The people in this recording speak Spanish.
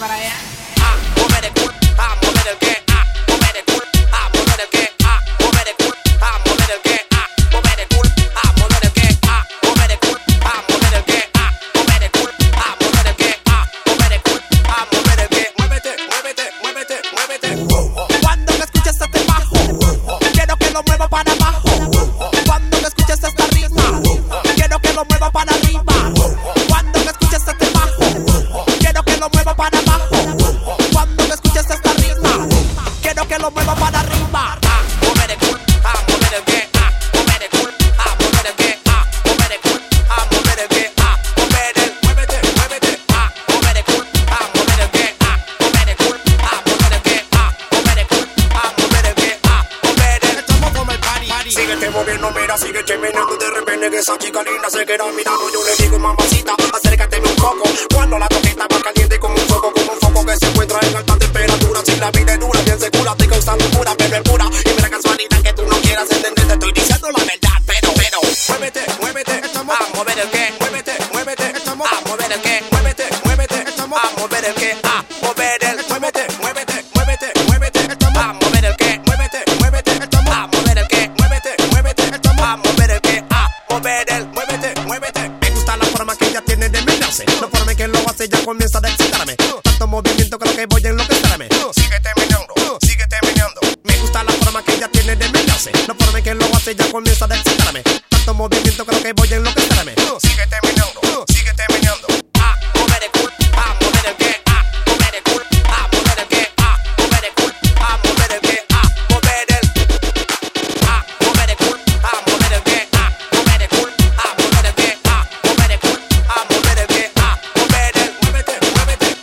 para allá. los pelos para arriba. Ah, mover el culo, ah, mover el ah, mover el ah, mover el que, ah, mover el culo, ah, mover el que, ah, el, muévete, muévete, ah, el ah, ah, que, ah, que, ah, moviendo, mira, sigue cheminando de repente que esa chica linda se queda mirando. Yo le digo mamacita, acércate un poco. Cuando la toqueta va caliente como pero es pura. Y mira casualidad que tú no quieras entender, te estoy diciendo la verdad, pero, pero. Muévete, muévete, estamos a mover el que. Muévete, muévete, estamos a mover el que. Muévete, muévete, estamos a mover el que. A mover el. Muévete, muévete, muévete, muévete, estamos a mover el que. Muévete, muévete, estamos a mover el que. Muévete, muévete, estamos a mover el que. A mover el. Muévete, muévete. Me gusta la forma que ella tiene de mirarse. La forma en que lo hace ya comienza a que ya tiene de me nace. La forma que lo hace ya comienza a desesperarme. Tanto movimiento creo que voy en lo